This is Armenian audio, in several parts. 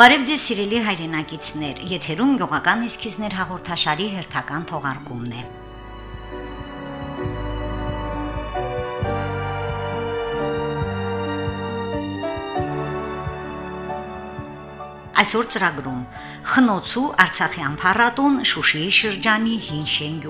Բարև ձեզ սիրելի հայրենակիցներ, եթերում գյուղական իսկիզներ հաղորդաշարի հերթական թողարկումն է։ Այսօր ծրագրում. Խնոցու Արցախյան փառատոն Շուշիի շրջանի Հին Շեն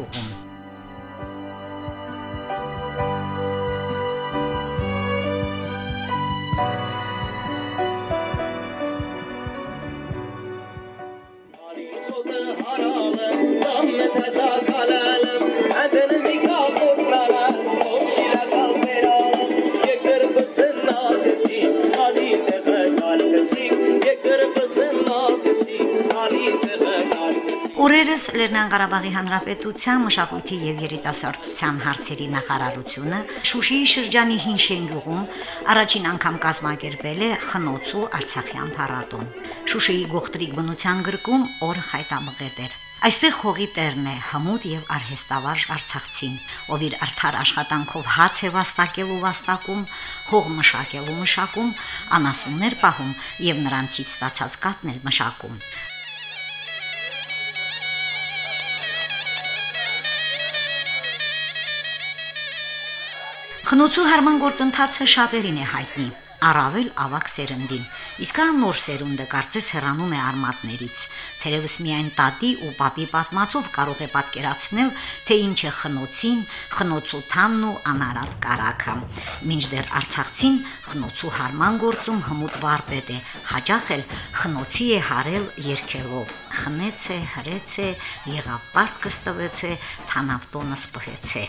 Օրերս Լեռնան Ղարաբաղի Հանրապետության մշակույթի եւ երիտասարդության հարցերի նախարարությունը Շուշիի շրջանի Հինշեն գյուղում առաջին անգամ կազմակերպել է խնոցու Արցախյան փառատոն։ Շուշիի գողտրիկ բնության գրկում օրը խայտամղետ էր։ Այստեղ հողի տերն է հմուտ եւ արհեստավարժ Արցախցին, ով իր արդար աշխատանքով հաց է վաստակելու վաստակում, հող մշակելու մշակում, անասուններ պահում եւ նրանցից ստացած կատն էլ մշակում։ Խնոցու հարման գործընթացը շատերին է հայտնի առավել ավակ սերնդին։ Իսկ այն նոր սերունդը կարծես հեռանում է արմատներից։ Թերևս միայն տատի ու պապի պատմածով կարող է պատկերացնել, թե ինչ է խնոցին, խնոցու թանն ու անարատ կարակը։ Մինչդեռ Արցախցին խնոցու հարման գործում հմուտ վարպետ է, հաճախ էլ խնոցի է հարել երկելով։ Խնեց է, հրեց է, եղավ պարտ կստվեց է, թանավտոնը սփհեց է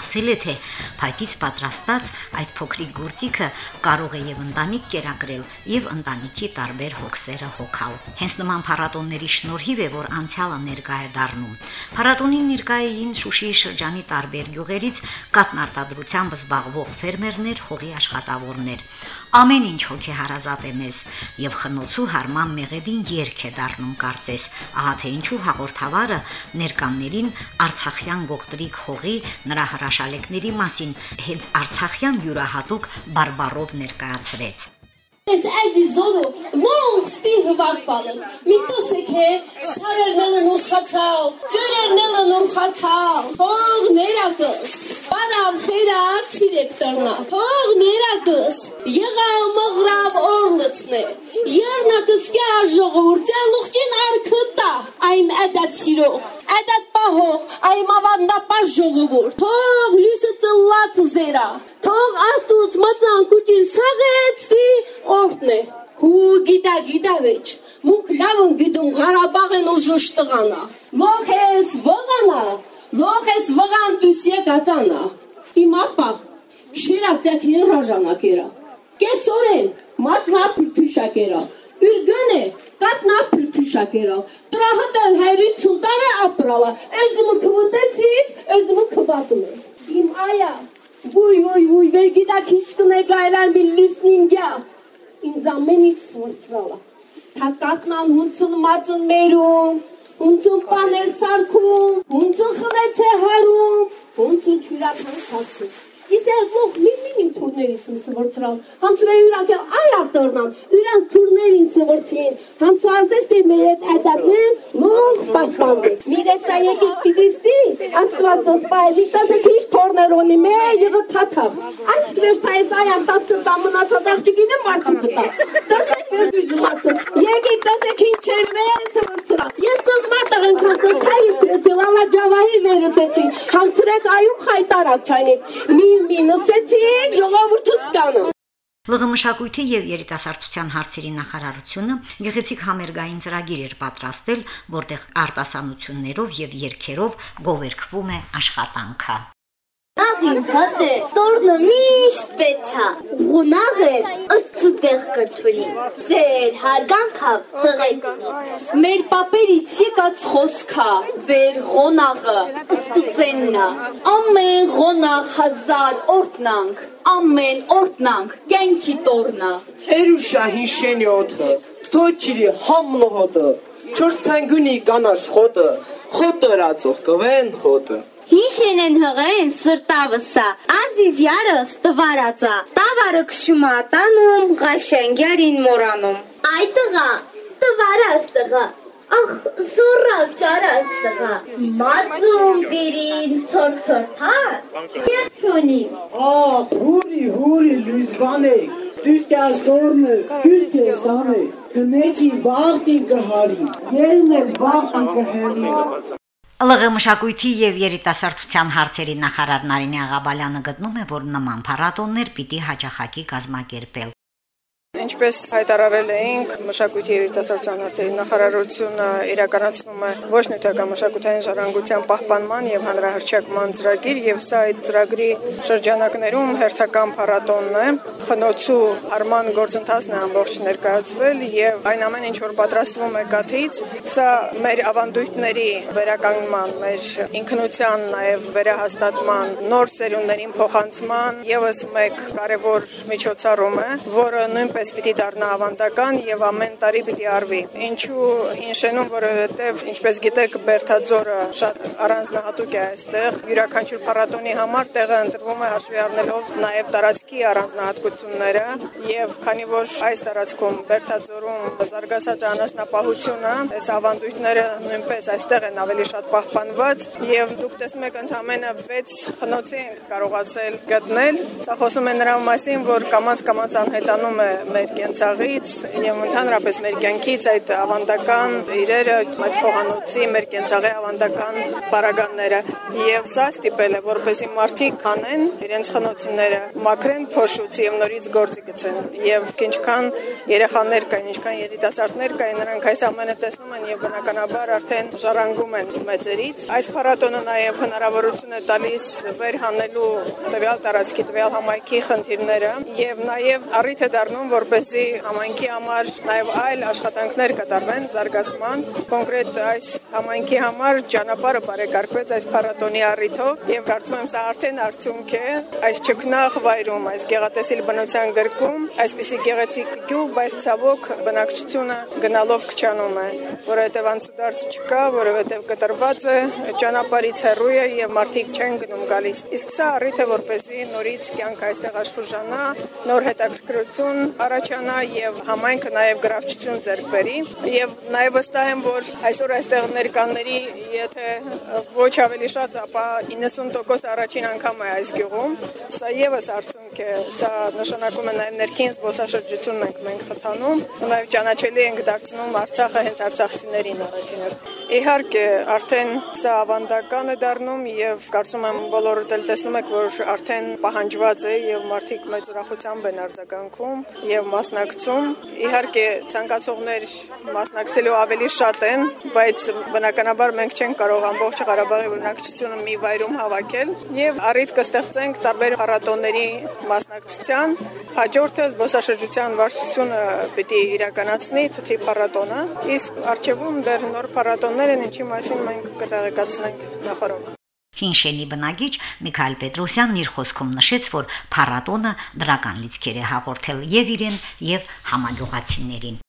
ասել է թե փայտից պատրաստած այդ փոքրիկ գործիքը կարող է եւ ընտանիք կերակրել եւ ընտանիքի տարբեր հոգսերը հոգալ։ Հենց նման փառատոնների շնորհիվ է որ անցյալը ներկա է դառնում։ Փառատոնին ներկայային Շուշիի շրջանի տարբեր գյուղերից կատնարտադրությամբ զբաղվող ֆերմերներ, հողի աշխատավորներ։ Ամեն ինչ հոգեհարազատ է մեզ եւ խնոցու հարման մեղեդին երկ է դառնում կարծես։ Ահա թե ինչու հաղորդավարը ներկաններին Արցախյան գողտրիկ հողի նրա հրաշալեքների մասին հենց Արցախյան յուրահատուկ բարբարով ներկայացրեց։ Ես ազիզոնը լողստի հվակվալը մի տսեք է սարերնելը նուրխացալ ջերերնելը նուրխացալ հող ներակս բարավ խերակ թիրեք տրնա հող ներակս եղալ մղրավ օրլծնե երնակս կյա ժողորդ լուղջին արքտա այմ էդատ սիրող էդատ պահող այմ ավանդապաշ ժողովորդ թող լույսը ծլլած զերա թող աստուց մծան կուճիր սաղեցի օրտն է հու գիտա գիտա վեճ մուք լավն գիտում Ղարաբաղեն ուժուշ տղանա լոխ ես վղանա լոխ ես վղան դուս եկածանա իմ ապա շիրավտյակին ռաժանակերա կեսորեն մատնա փրթուշակերա յուր գնե կատնա փրթուշակերա տրահտել հայրի ցունտարը ապրալա էզմը քվտեցի էզմը քվատում իմ այա Ոյ ոյ ոյ վերգիտա քիշկն է գայլան մի լուսնինգյա ինձ ամենից սորցրալա։ Թակակնան հունցուն մածուն մերում, հունցուն պաներ սարքում, հունցուն խնեց է հարում, հունցուն չյուրական սացում։ Իսկ լող միմին թուրների սվրցրալ, հանցու է յուրակել այ արտորնան, յուրանց թուրներին սվրցին, հանցու ասես թե մեր հետ այդակներն լող պաշպանվի։ Միրեսա եկիկ պիտիստի, աստվածոս պայլի, տասը քիշ թորներ ունի, մե եղը թաթավ։ Այս կվեշ թայս այան տասը տա մնացած աղջիկին է մարդու կտա։ Տասեք մեր բյուզումացը, եկիկ տասեք ինչ էր մեր սվրցրա։ Ես կոզ մատաղ ընքան տսայի պրեցել, ալա ջավահի վերըտեցի, հանցրեք այու խայտարակ չայնիկ, մի մի նսեցիք ժողովուրդը ստանը։ ԼՂ մշակույթի եւ երիտասարդության հարցերի նախարարությունը գեղեցիկ համերգային ծրագիր էր պատրաստել, որտեղ արտասանություններով եւ երգերով գովերքվում է աշխատանքը։ Աղին հատե, տորնը միշտ պետա, գունաղ է, ըստ տեղ կթունի, ձեր հարգանքավ հղետնի, մեր պապերից եկած խոսքա, վեր գոնաղը, ըստուծեննա, ամեն գոնաղ հազար օրտնանք, ամեն օրտնանք, գենքի տորնա։ Էրուշա հիշենի օթը, թոչիրի համնո հոտը, չոր սանգունի կանաշ խոտը, խոտը ռացող կվեն հոտը։ Հիշեն են հղեն սրտավսա, ազիզ յարս տվարածա, տավարը կշումա տանում, ղաշենգյարին մորանում։ Այ տղա, տվարած տղա, Ախ, զորալ ճարած տղա, մածում բիրին ծործորթան, երջունի։ Ախ, հուրի, հուրի, լույզվանեք, դուստի աստորնը, գյուտ ես անը, կնեցի վաղտին կհարի, ելն էլ վաղտին կհարի։ ԼՂ մշակույթի եւ երիտասարդության հարցերի նախարար Նարինե Աղաբալյանը գտնում է, որ նման փառատոններ պիտի հաջախակի կազմակերպել։ Ինչպես հայտարարել էինք, մշակույթի երիտասարդության հարցերի նախարարությունը իրականացնում է ոչ նյութական մշակութային ժառանգության պահպանման եւ հանրահրճակման ծրագիր եւ սա այդ ծրագրի շրջանակներում հերթական փառատոնն է։ Խնոցու արման գործընթացն է ամբողջ ներկայացվել եւ այն ամեն ինչ որ պատրաստվում է կաթից, սա մեր ավանդույթների վերականգնման, մեր ինքնության նաեւ վերահաստատման, նոր սերունդերին փոխանցման եւս մեկ կարևոր միջոցառում է, որը նույնպես պիտի դառնա ավանդական եւ ամեն տարի պիտի արվի։ Ինչու ինշենում, որովհետեւ ինչպես գիտեք, Բերթաձորը շատ առանձնահատուկ է այստեղ։ Յուրաքանչյուր փառատոնի համար տեղը ընտրվում է հաշվի առնելով նաեւ տարածքի առանձնահատկությունները եւ քանի որ այս տարածքում Բերթաձորում զարգացած անասնապահությունը, այս ավանդույթները նույնպես այստեղ են ավելի շատ պահպանված եւ դուք տեսնում եք ընդամենը 6 խնոցի ենք կարողացել գտնել։ Սա խոսում է նրա մասին, որ կամած կամած անհետանում է մեր կենցաղից եւ ընդհանրապես մեր կյանքից այդ ավանդական իրերը, այդ խոհանոցի մեր կենցաղի ավանդական բարագանները եւ սա ստիպել է որպեսի մարդիկ անեն իրենց խնոցիները մաքրեն փոշուց եւ նորից գործի գցեն եւ ինչքան երեխաներ կային, ինչքան երիտասարդներ կային, նրանք այս ամենը տեսնում են եւ բնականաբար արդեն ժառանգում են մեծերից։ Այս փառատոնը նաեւ հնարավորություն է տալիս վերհանելու տվյալ տարածքի տվյալ համայնքի խնդիրները եւ նաեւ առիթ է դառնում որ որպեսզի համայնքի համար նաև այլ աշխատանքներ կատարվեն զարգացման։ Կոնկրետ այս համայնքի համար ճանապարհը բարեկարգվեց այս փառատոնի առիթով եւ կարծում եմ սա արդեն արդյունք է այս ճգնախ վայրում, այս գեղատեսիլ բնության գրկում, այսպիսի գեղեցիկ գյուղ, բայց ցավոք բնակչությունը գնալով քչանում է, որովհետեւ անցուդարձ չկա, որովհետեւ կտրված է, ճանապարհից հեռու է եւ մարդիկ չեն գնում գալիս։ Իսկ սա առիթ է որպեսզի նորից կյանք այստեղ աշխուժանա, նոր հետաքրքրություն առաջանա եւ համայնքը նաեւ գրավչություն ձեռք բերի եւ նաեւ վստահ եմ որ այսօր այստեղ ներկանների եթե ոչ ավելի շատ ապա 90% առաջին անգամ է այս գյուղում սա եւս արդյունք է սա նշանակում է նաեւ ներքին զբոսաշրջությունն ենք մենք խթանում նաեւ ճանաչելի ենք դարձնում Արցախը հենց արցախցիներին առաջին հերթին Իհարկե, արդեն սա ավանդական է դառնում եւ կարծում եմ բոլորդ էլ տեսնում եք, որ արդեն պահանջված է եւ մարդիկ մեծ ուրախությամբ են արձագանքում եւ մասնակցում։ Իհարկե, ցանկացողներ մասնակցելու ավելի շատ են, բայց բնականաբար մենք չենք կարող ամբողջ Ղարաբաղի բնակչությունը մի վայրում հավաքել եւ առիթ կստեղծենք տարբեր փառատոների մասնակցության։ Հաջորդը զբոսաշրջության վարչությունը պիտի իրականացնի թթի փառատոնը, իսկ արժևում դեռ նոր փառատոններ են, ինչի մասին մենք կտեղեկացնենք նախորդ։ Հինշենի բնագիչ Միքայել Պետրոսյանն իր խոսքում նշեց, որ փառատոնը դրական լիցքեր է հաղորդել եւ իրեն եւ համագյուղացիներին։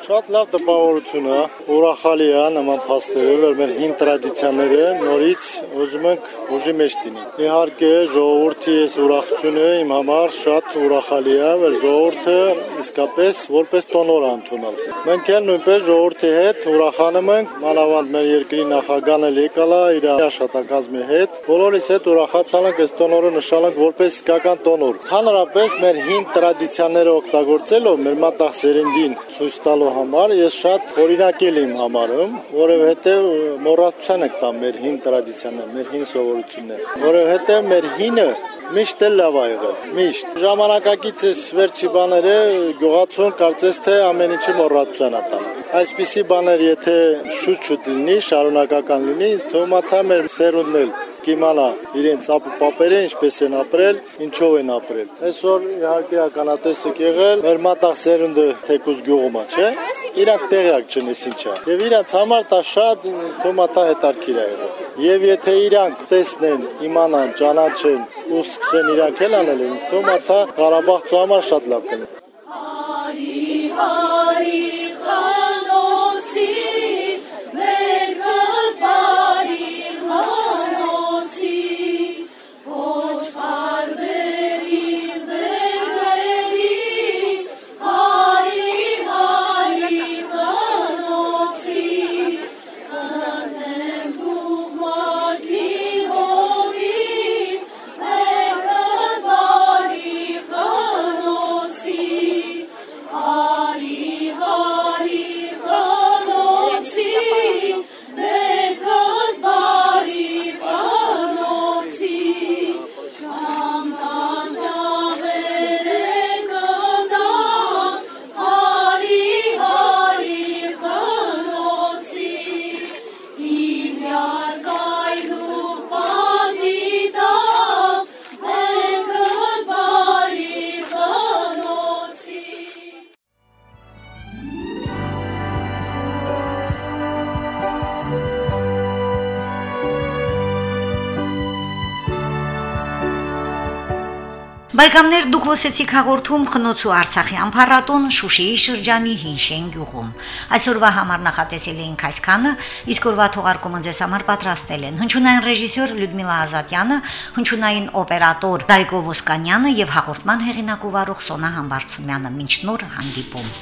Շատ լավ տպավորություն է, ուրախալի է նման փաստերը, որ մեր հին տրադիցիաները նորից ուզում ենք ուժի մեջ դինի։ Իհարկե, ժողովրդի այս ուրախությունը իմ համար շատ ուրախալի է, որ ժողովուրդը իսկապես որպես տոնոր ընդունել։ Մենք էլ նույնպես ժողովրդի հետ ուրախանում ենք, մանավանդ մեր երկրի նախագահն էլ եկալ է իր աշխատակազմի հետ։ Բոլորիս հետ ուրախացան ենք այս տոնորը նշանանք որպես իսկական տոնոր։ Հանրապես մեր հին տրադիցիաները օգտագործելով մեր մտաղ սերնդին ցույց տալու համար ես շատ օրինակել եմ համարում, որովհետև մոռացության եք տա մեր հին տրադիցիաները, մեր հին սովորությունները, որովհետև մեր հինը միշտ էլ լավ ա եղել, միշտ։ Ժամանակակից էս վերջի բաները գյուղացուն կարծես թե ամեն ինչը մոռացության ա տան։ Այսպիսի բաներ եթե շուտ-շուտ լինի, շարունակական լինի, ինձ թվում է թե մեր սերունդն էլ կիմանա իրենց ապուպապերը ինչպես են ապրել, ինչով են ապրել։ Այսօր իհարկե ականատես եք եղել մեր մատաղ սերունդը թեկուզ գյուղումա, չէ՞։ Իրանք տեղյակ չնես ինչա։ Եվ իրանք համար դա շատ դա հետարքիր է եղել։ Եվ եթե իրանք տեսնեն, իմանան, ճանաչեն ու սկսեն իրանք էլ անել, ինձ թվում է դա Ղարաբաղցու համար շատ լավ կլինի։ Բարեկամներ դուք լսեցիք հաղորդում խնոցու Արցախյան փառատոն Շուշիի շրջանի Հինշեն գյուղում։ Այսօրվա համար նախատեսել էինք այսքանը, իսկ օրվա թողարկումը ձեզ համար պատրաստել են հնչյունային ռեժիսոր Լյուդմիլա Ազատյանը, հնչյունային օպերատոր Դարիկո Ոսկանյանը եւ հաղորդման հեղինակ ու վարող Սոնա Համբարձումյանը։ Մինչ նոր հանդիպում։